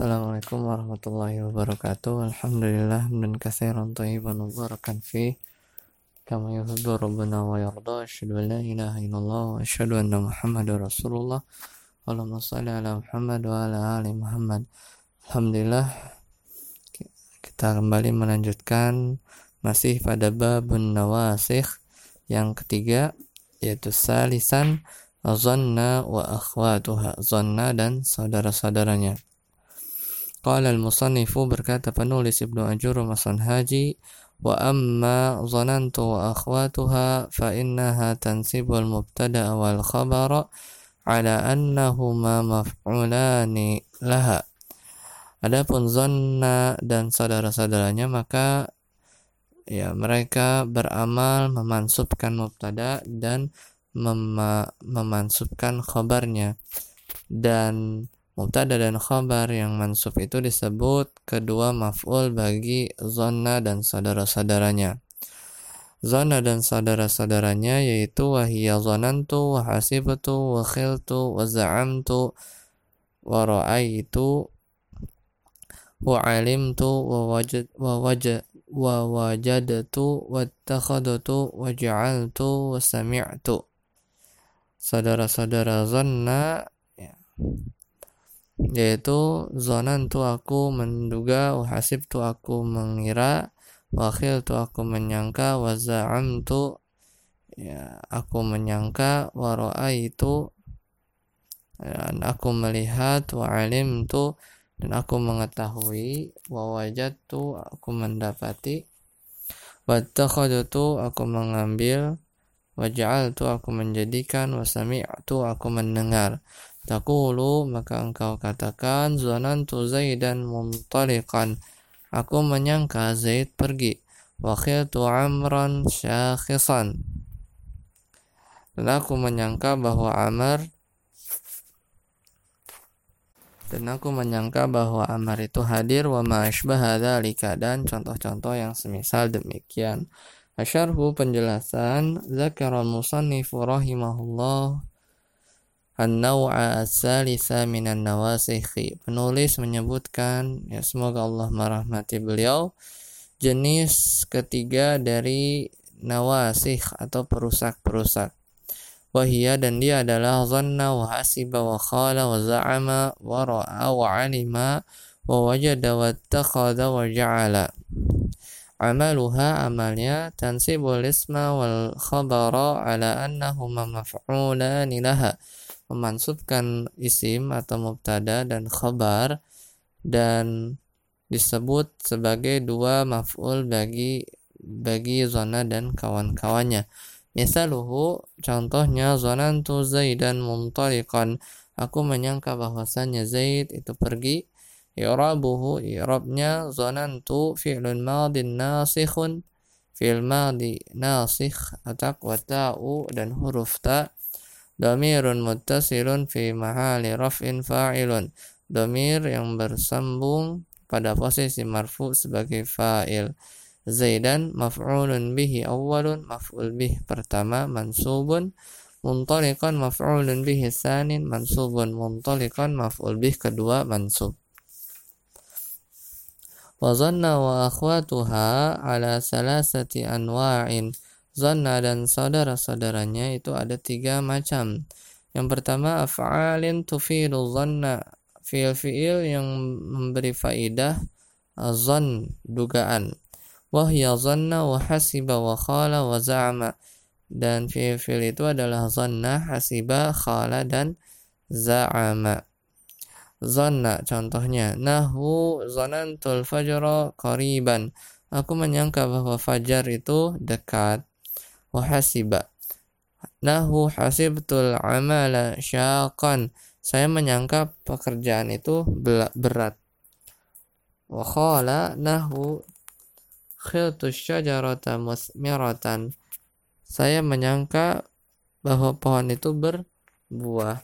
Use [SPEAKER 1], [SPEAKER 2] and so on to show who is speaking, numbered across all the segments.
[SPEAKER 1] Assalamualaikum warahmatullahi wabarakatuh. Alhamdulillah dan katsiran thayyiban mubarakan fi kama yuhibbu rabbuna wa yarda. Asyhadu an la ilaha illallah wa asyhadu anna Rasulullah. Allahumma shalli ala Muhammad wa ala ali Muhammad. Alhamdulillah kita kembali melanjutkan masih pada babun nawasikh yang ketiga yaitu salisan zanna wa akhwatuha zanna dan saudara-saudaranya Qala al-musannifu berkata penulis Ibnu Ajur Masan Haji wa amma zanantu wa akhwatuha fa innaha tansibu al-mubtada wal khabara ala annahuma maf'ulani laha. Adapun zanna dan saudara-saudaranya maka ya mereka beramal memansubkan mubtada dan mem memansubkan khabarnya. Dan Mubtada dan khabar yang mansub itu disebut kedua maf'ul bagi zonna dan saudara-saudaranya. Zona dan saudara-saudaranya yaitu wahiyya zonantu, wa hasibtu, wa khiltu, wa za'amtu, wa ra'aitu, wa alimtu, wa wajad, wa wajad, wa wajadtu, wa takhadtu, wa ja'altu, wa sami'tu. Saudara-saudara zonna ya yaitu zonan tu aku menduga wahasib tu aku mengira wakil tu aku menyangka wazaam tu ya aku menyangka waroa itu dan aku melihat wa alim tu dan aku mengetahui wa wajad tu aku mendapati wa tu aku mengambil wajal tu aku menjadikan wasami tu aku mendengar Takulu maka engkau katakan zanantu Zaidan muntaliqan. Aku menyangka Zaid pergi. Wakhiltu Amran syakhisan. Dan aku menyangka bahwa Amr dan aku menyangka bahwa Amr itu hadir wa ma dzalika dan contoh-contoh yang semisal demikian. Asyarhu penjelasan zakara musannifu rahimahullah An-naw'a as-salisa minan nawasikhi. Penulis menyebutkan, ya semoga Allah merahmati beliau, jenis ketiga dari nawasikh atau perusak-perusak. Wahia dan dia adalah zanna wa hasiba wa khala wa za'ama wa ra'a wa alima wa wajada wa takhada wa ja'ala. Amaluha amalnya tansibul isma wal khabara ala annahuma maf'ulani laha memansubkan isim atau mubtada dan khabar dan disebut sebagai dua maf'ul bagi bagi zona dan kawan-kawannya. Misaluhu contohnya zanantu Zaidan muntaliqan. Aku menyangka bahwasannya Zaid itu pergi. I'rabuhu i'rabnya zanantu fi'lun madin nasikhun fi'l madi nasikh atak wa ta'u dan huruf ta' Damirun muttasilun fi mahali raf'in fa'ilun. Damir yang bersambung pada posisi marfu sebagai fa'il. Zaidan maf'ulun bihi awalun maf'ul bih pertama mansubun muntalikan maf'ulun bihi sanin mansubun muntalikan maf'ul bih kedua mansub wa zanna wa akhwatuha ala salasati anwa'in Zanna dan saudara-saudaranya itu ada tiga macam. Yang pertama af'alin tufidu zanna fiil-fiil yang memberi faidah zan dugaan. Wahya zanna wa hasiba wa khala wa za'ama. Dan fiil-fiil itu adalah zanna, hasiba, khala dan za'ama. Zanna contohnya nahu zanantul fajra qariban. Aku menyangka bahwa fajar itu dekat wahasiba. Nahu hasibtul amala syaqan. Saya menyangka pekerjaan itu berat. Wa nahu khiltu syajarata musmiratan. Saya menyangka bahwa pohon itu berbuah.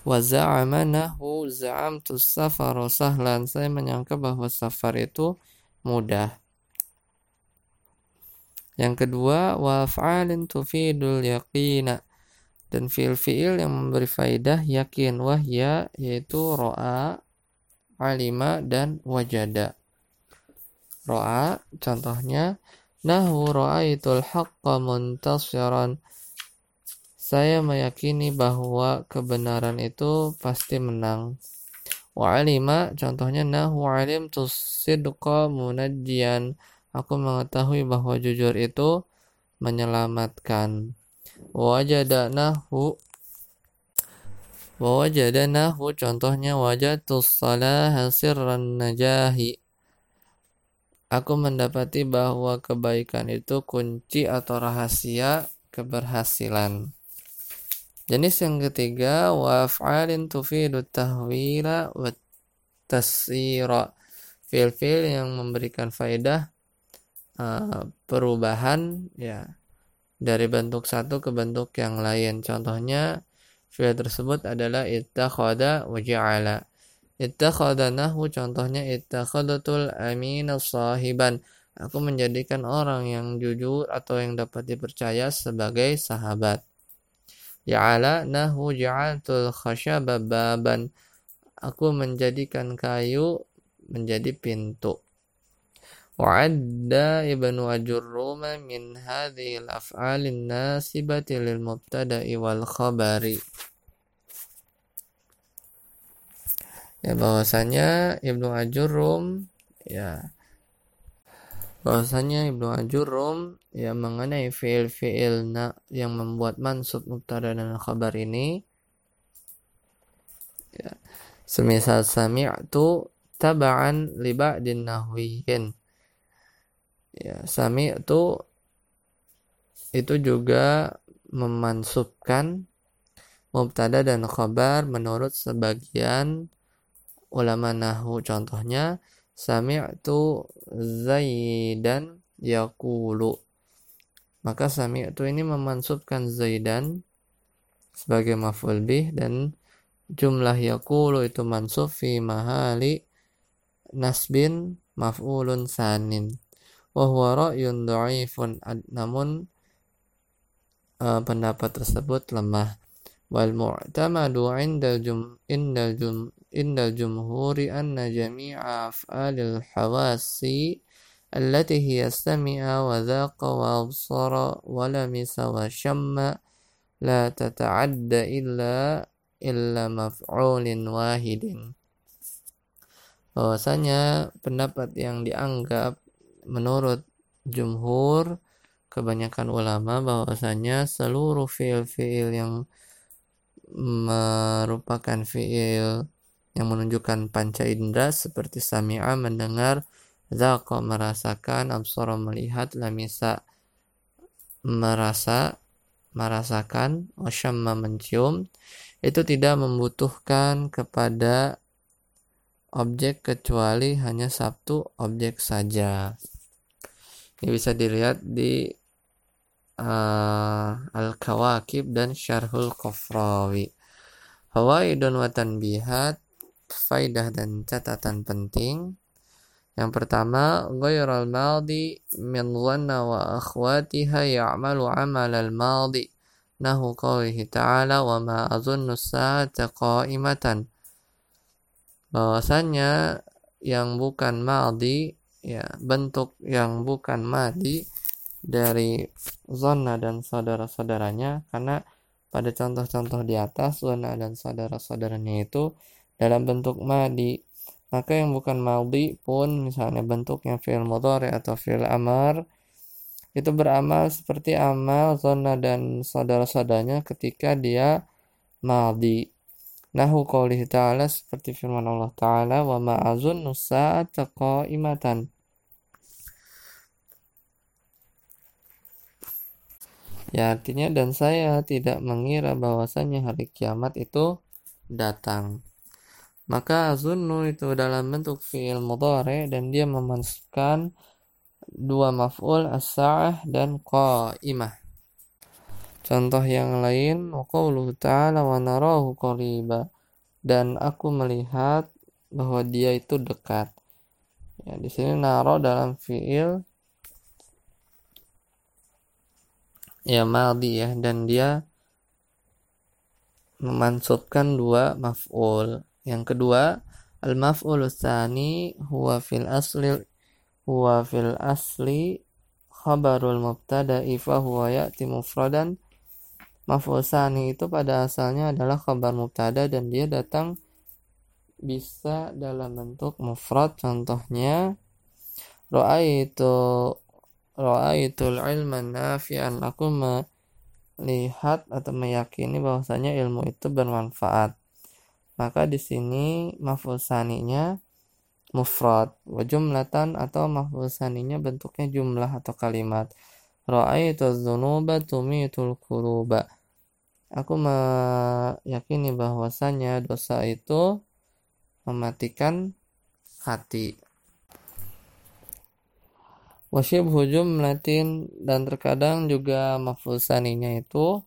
[SPEAKER 1] Wa nahu za'amtu safaru sahlan. Saya menyangka bahwa safar itu mudah. Yang kedua, wa fa'alin tufidul yaqina. dan fiil-fiil yang memberi faidah yakin wahya yaitu ro'a, alima dan wajada. Ro'a contohnya nahu ra'aitul haqqa muntasiran. Saya meyakini bahwa kebenaran itu pasti menang. Wa alima contohnya nahu alim tusidqa munajjian. Aku mengetahui bahwa jujur itu menyelamatkan. Wajadanahu wajadanahu contohnya wajatus salah sirran najahi. Aku mendapati bahwa kebaikan itu kunci atau rahasia keberhasilan. Jenis yang ketiga waf'alin tufidu tahwila wa tasira. Fil-fil yang memberikan faedah uh, perubahan ya dari bentuk satu ke bentuk yang lain. Contohnya fi'il tersebut adalah ittakhadha wa ja'ala. Ittakhadha nahu contohnya ittakhadatul amina sahiban. Aku menjadikan orang yang jujur atau yang dapat dipercaya sebagai sahabat. Ja'ala nahu ja'altul khashaba baban. Aku menjadikan kayu menjadi pintu. وعد ابن أجروم من هذه الأفعال الناسبة للمبتدأ والخبر ya bahwasanya Ibnu Ajurum ya bahwasanya Ibnu Ajurum ya mengenai fiil-fiil yang membuat mansub mubtada dan khabar ini ya semisal sami'tu taba'an li ba'din nahwiyin ya sami itu itu juga memansubkan mubtada dan khabar menurut sebagian ulama nahu. Contohnya sami itu zaidan yakulu maka sami itu ini memansubkan zaidan sebagai maf'ul bih dan jumlah yakulu itu mansub fi mahali nasbin maf'ulun sanin Wahwa ra'yun dha'ifun namun uh, pendapat tersebut lemah. Wal mu'tamadu indal jum indal jum indal jumhuri anna jami'a af'alil hawasi allati hiya sami'a wa dhaqa wa absara wa lamisa wa shamma la tata'adda illa illa maf'ulin wahidin. Bahwasanya pendapat yang dianggap menurut jumhur kebanyakan ulama bahwasanya seluruh fiil-fiil yang merupakan fiil yang menunjukkan panca indera seperti sami'a mendengar, zaqa merasakan, absara melihat, lamisa merasa merasakan, wasyamma mencium itu tidak membutuhkan kepada objek kecuali hanya satu objek saja. Ini bisa dilihat di uh, Al-Kawakib dan Syarhul Kofrawi. Hawaidun wa tanbihat, faidah dan catatan penting. Yang pertama, ghairal maldi min dhanna wa akhwatiha ya'malu amal al-maldi. Nahu qawlihi ta'ala wa ma azunnu sa'ata qa'imatan. Bahwasanya yang bukan maldi ya bentuk yang bukan madi dari zona dan saudara-saudaranya karena pada contoh-contoh di atas zona dan saudara-saudaranya itu dalam bentuk madi. Maka yang bukan madi pun misalnya bentuknya fi'il mudhari atau fi'il amar itu beramal seperti amal zona dan saudara-saudaranya ketika dia madi Nahu qawlihi ta'ala seperti firman Allah Ta'ala wa ma'azunnu sa'ata qa'imatan. Ya artinya dan saya tidak mengira bahwasanya hari kiamat itu datang. Maka azunnu itu dalam bentuk fi'il mudhari dan dia memasukkan dua maf'ul as-sa'ah dan qa'imah. Contoh yang lain, waqauluhu ta'ala wa narahu qariba. Dan aku melihat bahwa dia itu dekat. Ya, di sini naro dalam fiil ya maldi ya dan dia memansubkan dua maf'ul. Yang kedua, al-maf'ul tsani huwa fil asli huwa fil asli khabarul mubtada'i fa huwa ya'ti mufradan. Maf'ul tsani itu pada asalnya adalah khabar mubtada dan dia datang bisa dalam bentuk mufrad. Contohnya ra'aitu ra'aitul ilman nafi'an. Aku melihat atau meyakini bahwasanya ilmu itu bermanfaat. Maka di sini maf'ul saninya mufrad. Wa jumlatan atau maf'ul saninya bentuknya jumlah atau kalimat. Ra'aitu dzunuba tumitul kuruba aku meyakini bahwasanya dosa itu mematikan hati. Wasyibhu jumlatin dan terkadang juga maf'ul saninya itu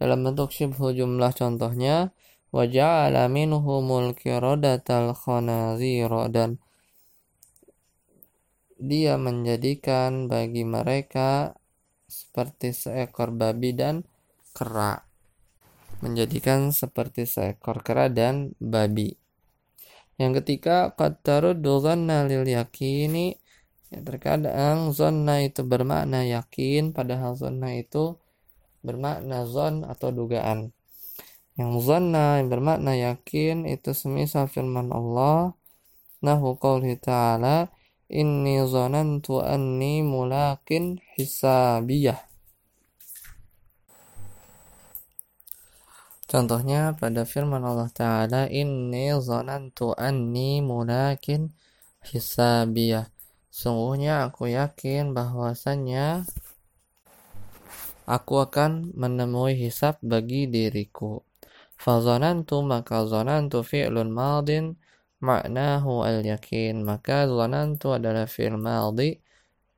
[SPEAKER 1] dalam bentuk syibhu jumlah contohnya waja'ala minhumul kiradatal khanazira dan dia menjadikan bagi mereka seperti seekor babi dan kera menjadikan seperti seekor kera dan babi yang ketiga, qad taruddu dhanna lil yakini. Ya, terkadang zonna itu bermakna yakin, padahal zonna itu bermakna zon atau dugaan. Yang zonna yang bermakna yakin itu semisal firman Allah, nahu qawli ta'ala, inni zonantu anni mulakin hisabiyah. Contohnya pada firman Allah Ta'ala Inni zonantu anni mulakin hisabiyah. Sungguhnya aku yakin bahwasannya Aku akan menemui hisab bagi diriku. Fazonantu maka zonantu fi'lun madin Maknahu al-yakin. Maka zonantu adalah fi'l maldi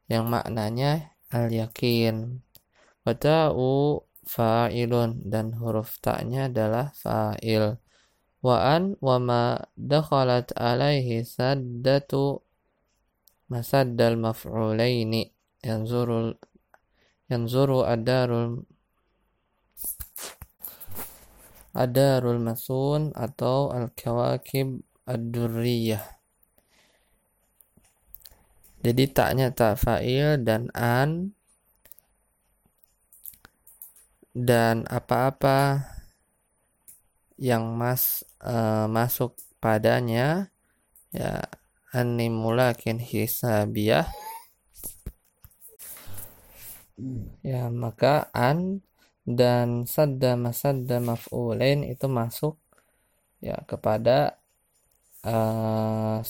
[SPEAKER 1] Yang maknanya al-yakin. Wata'u fa'ilun dan huruf ta'nya adalah fa'il. Wa an wa ma dakhalat alaihi saddatu masaddal maf'ulaini yanzuru yanzuru adarul adarul masun atau al-kawakib ad-durriyah. Jadi taknya tak fa'il dan an dan apa-apa yang mas uh, masuk padanya ya animulakin hisabiyah. Ya maka an dan sadda masadda maf'ulain itu masuk ya kepada uh,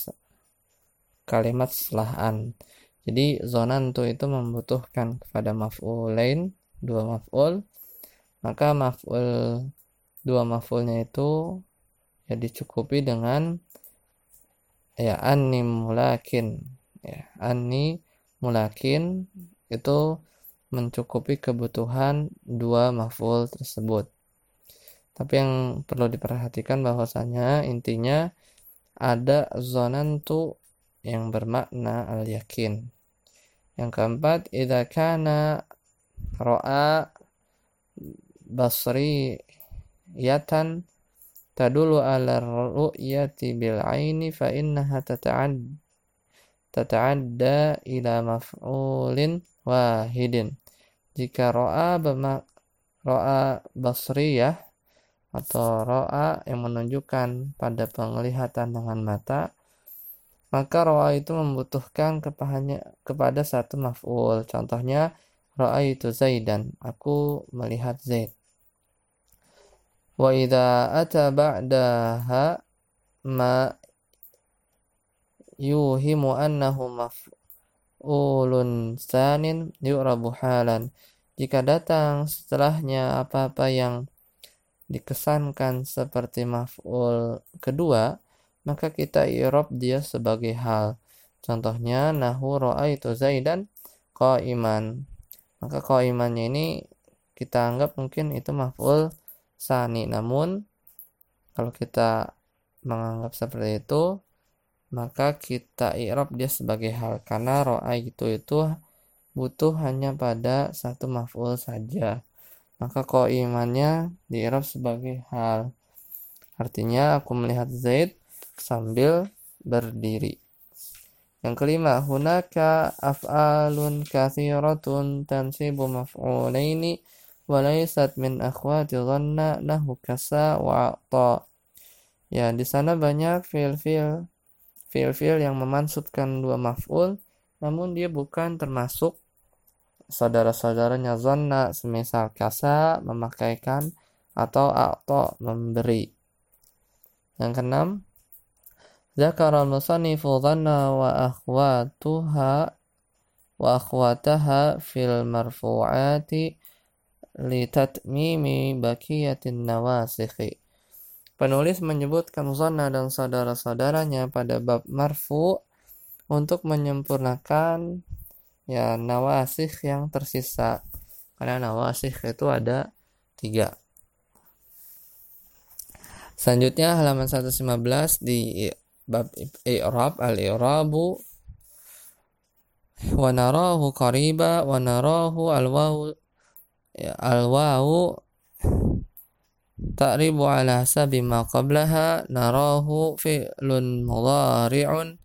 [SPEAKER 1] kalimat setelah an. Jadi zonantu itu membutuhkan kepada maf'ulain dua maf'ul maka maf'ul dua maf'ulnya itu ya dicukupi dengan ya anni mulakin. Ya anni mulakin itu mencukupi kebutuhan dua maf'ul tersebut. Tapi yang perlu diperhatikan bahwasanya intinya ada zonantu yang bermakna al yakin yang keempat idza ra'a basriyatan tadulu ala ru'yati bil aini fa innaha tata'ad tata'adda ila maf'ulin wahidin. Jika ro'a bermak ro'a basriyah atau ro'a yang menunjukkan pada penglihatan dengan mata maka ro'a itu membutuhkan kepada, kepada satu maf'ul. Contohnya ro'a itu zaidan. Aku melihat zaid wa idza ata ba'daha ma yuhimu annahu maf'ulun sanin yu'rabu halan. Jika datang setelahnya apa-apa yang dikesankan seperti maf'ul kedua maka kita i'rab dia sebagai hal. Contohnya nahu ra'aitu zaidan qa'iman. Maka qaimannya ini kita anggap mungkin itu maf'ul sani namun kalau kita menganggap seperti itu maka kita i'rab dia sebagai hal karena ro'a itu itu butuh hanya pada satu maf'ul saja maka imannya di Arab sebagai hal. Artinya aku melihat Zaid sambil berdiri. Yang kelima, hunaka af'alun kathiratun tansibu maf'ulaini walaysat min akhwati dhanna lahu kasa wa a'ta. Ya, di sana banyak fil-fil fil-fil yang memansubkan dua maf'ul namun dia bukan termasuk saudara-saudaranya zonna semisal kasa memakaikan atau akto memberi. Yang keenam, Zakara al-musannifu dhanna wa akhwatuha wa akhwataha fil marfu'ati litatmimi bakiyatin nawasikhi. Penulis menyebutkan zonna dan saudara-saudaranya pada bab marfu untuk menyempurnakan ya nawasih yang tersisa karena nawasih itu ada tiga selanjutnya halaman 115 di bab i'rab al-i'rabu wa narahu qariba wa narahu al-wawu ta'ribu ala hasabi ma qablaha narahu fi'lun mudhari'un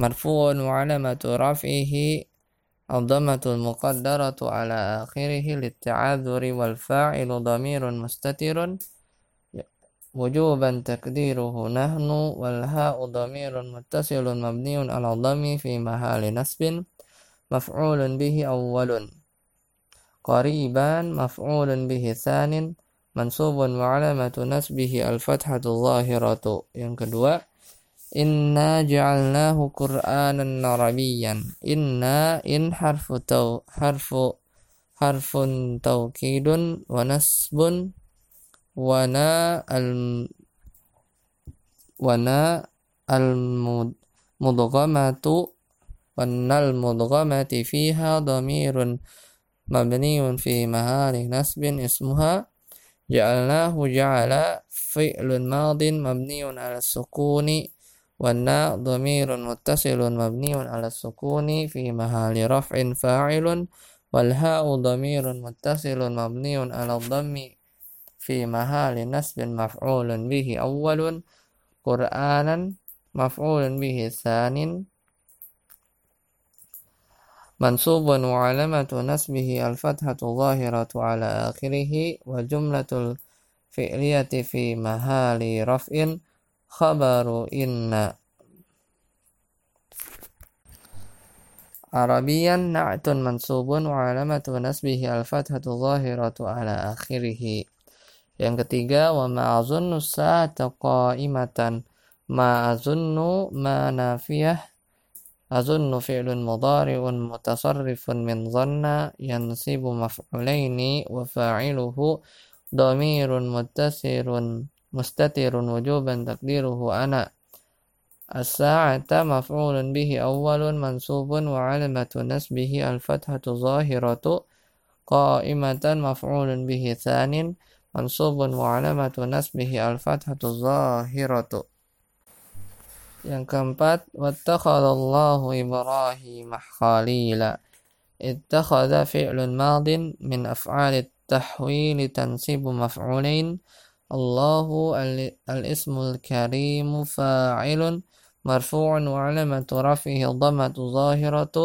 [SPEAKER 1] marfu'un wa alamatu raf'ihi الضمة المقدرة على آخره للتعذر والفاعل ضمير مستتر. وجوبا تقديره نحن والهاء ضمير متصل مبني على الضم في محل نسب مفعول به أول. qariban maf'ulun bihi tsanin mansubun wa alamatu nasbihi al-fathatu zahiratu. Yang kedua, inna ja'alnahu qur'anan arabiyyan. Inna in harfu tau harfu harfun taukidun wa nasbun wana al wana al mudghamatu wanal mudghamati fiha dhamirun mabniun fi mahali nasbin ismuha ja'alnahu ja'ala fi'lun madin mabniun ala sukuni والناء ضمير متصل مبني على السكون في محل رفع فاعل والهاء ضمير متصل مبني على الضم في محل نسب مفعول به أول قرآنا مفعول به ثان منصوب وعلامة نسبه الفتحة الظاهرة على آخره وجملة الفعلية في مهال رفع خبر إن عربيا نعت منصوب وعلامة نسبه الفتحة الظاهرة على آخره Yang ketiga, wa ma azunnu sa'ata qa'imatan. Ma azunnu ma fi'lun mudhari'un mutasarrifun min dhanna yansibu maf'ulaini wa fa'iluhu dhamirun muttasirun مستتر وجوبا تقديره أنا. الساعة مفعول به أول منصوب وعلمة نسبه الفتحة ظاهرة. قائمة مفعول به ثان منصوب وعلمة نسبه الفتحة الظاهرة Yang keempat, wattakhadallahu Ibrahim khalila. Ittakhadha fi'lun madin min af'ali tahwil tansibu maf'ulain. الله الاسم الكريم فاعل مرفوع وعلامة رفعه الضمة ظاهرة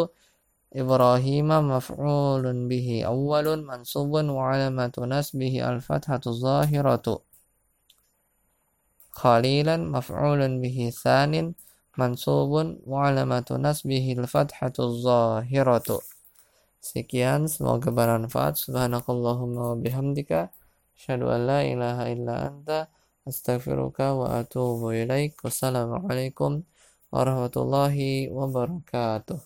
[SPEAKER 1] إبراهيم مفعول به أول منصوب وعلامة نسبه الفتحة الظاهرة Khalilan maf'ulun bihi tsanin mansubun wa alamatu nasbihi al-fathatu zahiratu Sekian, semoga bermanfaat. Subhanakallahumma wa bihamdika. Asyadu an la ilaha illa anta. Astaghfiruka wa atubu ilaik. Wassalamualaikum warahmatullahi wabarakatuh.